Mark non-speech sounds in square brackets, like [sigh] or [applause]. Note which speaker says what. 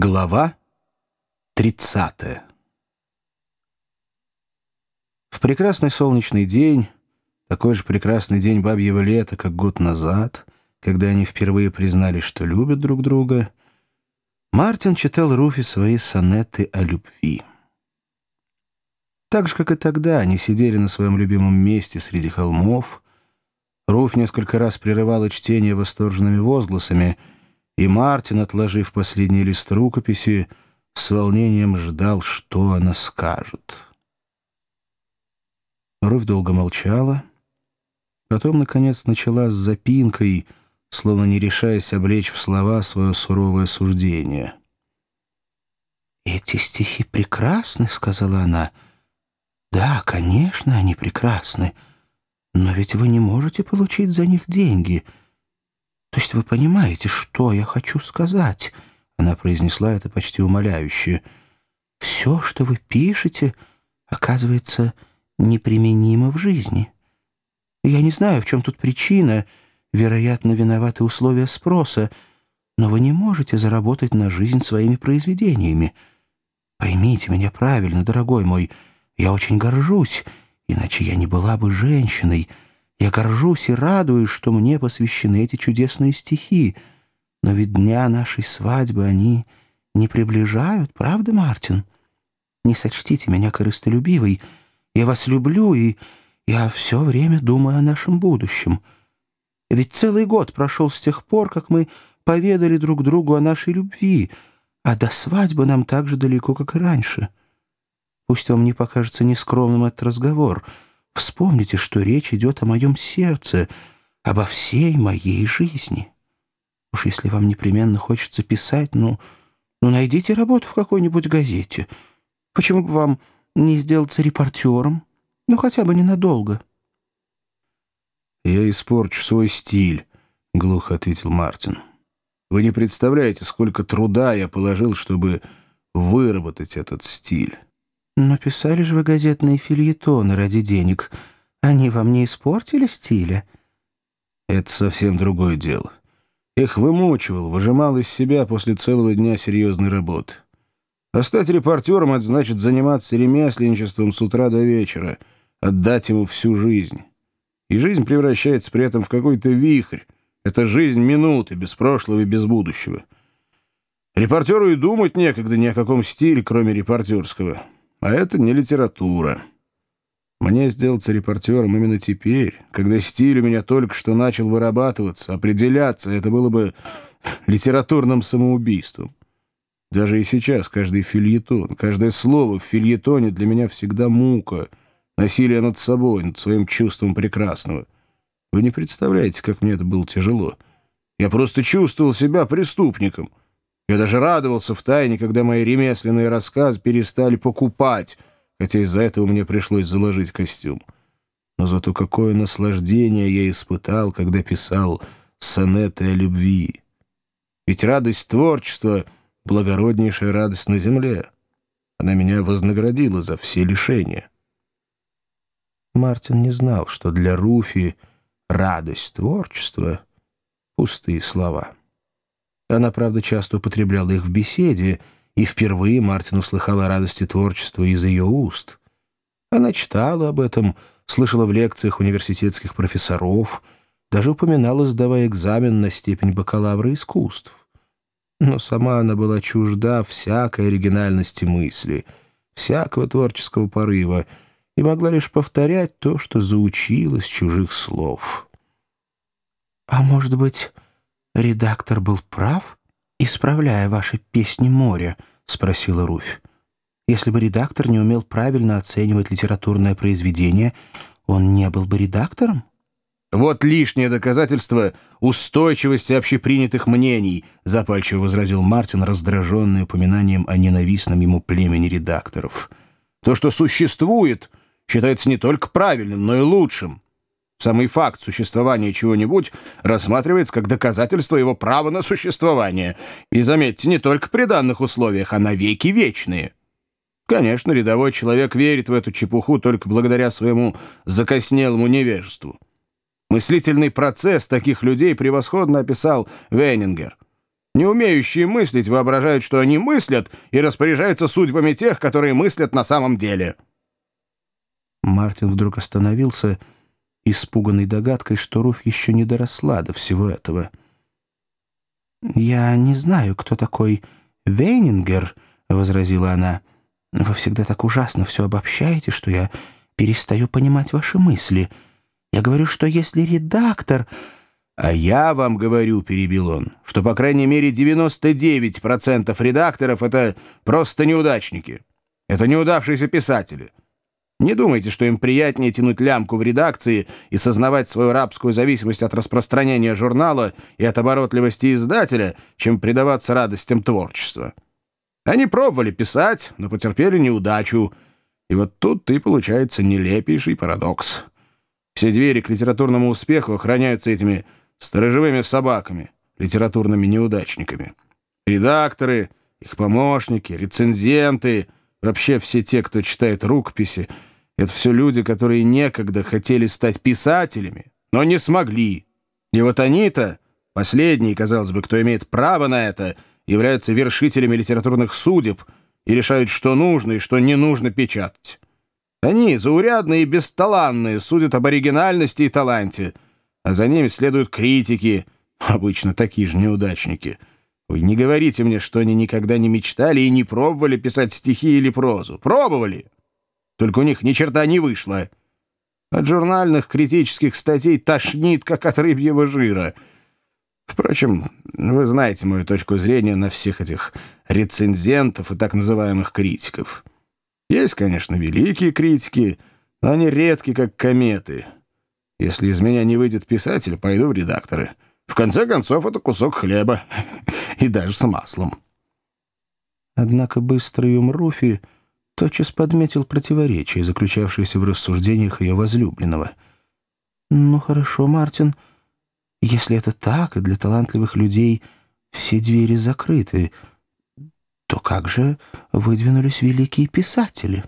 Speaker 1: Глава 30 В прекрасный солнечный день, такой же прекрасный день бабьего лета, как год назад, когда они впервые признали, что любят друг друга, Мартин читал Руфи свои сонеты о любви. Так же, как и тогда, они сидели на своем любимом месте среди холмов. Руф несколько раз прерывала чтение восторженными возгласами — и Мартин, отложив последний лист рукописи, с волнением ждал, что она скажет. Руфь долго молчала, потом, наконец, начала с запинкой, словно не решаясь облечь в слова свое суровое суждение. «Эти стихи прекрасны», — сказала она. «Да, конечно, они прекрасны, но ведь вы не можете получить за них деньги». То есть вы понимаете, что я хочу сказать?» Она произнесла это почти умоляюще. «Все, что вы пишете, оказывается неприменимо в жизни. Я не знаю, в чем тут причина. Вероятно, виноваты условия спроса. Но вы не можете заработать на жизнь своими произведениями. Поймите меня правильно, дорогой мой. Я очень горжусь, иначе я не была бы женщиной». Я горжусь и радуюсь, что мне посвящены эти чудесные стихи. Но ведь дня нашей свадьбы они не приближают, правда, Мартин? Не сочтите меня корыстолюбивой. Я вас люблю, и я все время думаю о нашем будущем. Ведь целый год прошел с тех пор, как мы поведали друг другу о нашей любви, а до свадьбы нам так же далеко, как и раньше. Пусть вам не покажется нескромным этот разговор — Вспомните, что речь идет о моем сердце, обо всей моей жизни. Уж если вам непременно хочется писать, ну, ну найдите работу в какой-нибудь газете. Почему бы вам не сделаться репортером? Ну, хотя бы ненадолго».
Speaker 2: «Я испорчу свой стиль», — глухо ответил Мартин. «Вы не представляете, сколько труда я положил, чтобы выработать этот стиль».
Speaker 1: Но писали же вы газетные фильетоны ради денег. Они вам не испортили стиля?
Speaker 2: Это совсем другое дело. Их вымучивал, выжимал из себя после целого дня серьезной работы. А стать репортером — это значит заниматься ремесленничеством с утра до вечера, отдать ему всю жизнь. И жизнь превращается при этом в какой-то вихрь. Это жизнь минуты, без прошлого и без будущего. Репортеру и думать некогда ни о каком стиле, кроме репортерского. А это не литература. Мне сделаться репортером именно теперь, когда стиль у меня только что начал вырабатываться, определяться, это было бы литературным самоубийством. Даже и сейчас каждый фильетон, каждое слово в фильетоне для меня всегда мука, насилие над собой, над своим чувством прекрасного. Вы не представляете, как мне это было тяжело. Я просто чувствовал себя преступником — я даже радовался в тайне, когда мои ремесленные рассказы перестали покупать, хотя из-за этого мне пришлось заложить костюм. Но зато какое наслаждение я испытал, когда писал сонеты о любви. Ведь радость творчества — благороднейшая радость на земле. Она меня вознаградила за все лишения.
Speaker 1: Мартин не знал, что для Руфи радость творчества — пустые слова. Она, правда, часто употребляла их в беседе, и впервые Мартин услыхал о радости творчества из ее уст. Она читала об этом, слышала в лекциях университетских профессоров, даже упоминала, сдавая экзамен на степень бакалавра искусств. Но сама она была чужда всякой оригинальности мысли, всякого творческого порыва, и могла лишь повторять то, что заучила с чужих слов. «А может быть...» редактор был прав, исправляя ваши песни моря?» — спросила Руфь. «Если бы редактор не умел правильно оценивать литературное произведение, он не был бы редактором?»
Speaker 2: «Вот лишнее доказательство устойчивости общепринятых мнений», — запальчиво возразил Мартин, раздраженный упоминанием о ненавистном ему племени редакторов. «То, что существует, считается не только правильным, но и лучшим. Самый факт существования чего-нибудь рассматривается как доказательство его права на существование. И, заметьте, не только при данных условиях, а на веки вечные. Конечно, рядовой человек верит в эту чепуху только благодаря своему закоснелому невежеству. Мыслительный процесс таких людей превосходно описал Вейнингер. Не умеющие мыслить воображают, что они мыслят и распоряжаются судьбами тех, которые мыслят на самом деле».
Speaker 1: Мартин вдруг остановился, испуганный догадкой, что Руф еще не доросла до всего этого. «Я не знаю, кто такой Вейнингер», — возразила она. «Вы всегда так ужасно все обобщаете, что я перестаю понимать ваши мысли. Я говорю, что если редактор...»
Speaker 2: «А я вам говорю, — перебил он, — что, по крайней мере, 99% редакторов — это просто неудачники. Это неудавшиеся писатели. Не думайте, что им приятнее тянуть лямку в редакции и сознавать свою рабскую зависимость от распространения журнала и от оборотливости издателя, чем предаваться радостям творчества. Они пробовали писать, но потерпели неудачу. И вот тут и получается нелепейший парадокс. Все двери к литературному успеху охраняются этими сторожевыми собаками, литературными неудачниками. Редакторы, их помощники, рецензенты, вообще все те, кто читает рукописи, это все люди, которые некогда хотели стать писателями, но не смогли. И вот они-то, последние, казалось бы, кто имеет право на это, являются вершителями литературных судеб и решают, что нужно и что не нужно печатать. Они, заурядные и бесталанные, судят об оригинальности и таланте — а за ними следуют критики, обычно такие же неудачники. Вы не говорите мне, что они никогда не мечтали и не пробовали писать стихи или прозу. Пробовали. Только у них ни черта не вышло. От журнальных критических статей тошнит, как от рыбьего жира. Впрочем, вы знаете мою точку зрения на всех этих рецензентов и так называемых критиков. Есть, конечно, великие критики, но они редки, как кометы — если из меня не выйдет писатель, пойду в редакторы. В конце концов, это кусок хлеба. [laughs] И даже с маслом.
Speaker 1: Однако быстрый ум Руфи тотчас подметил противоречие, заключавшееся в рассуждениях ее возлюбленного. «Ну хорошо, Мартин, если это так, и для талантливых людей все двери закрыты, то как же выдвинулись великие писатели?»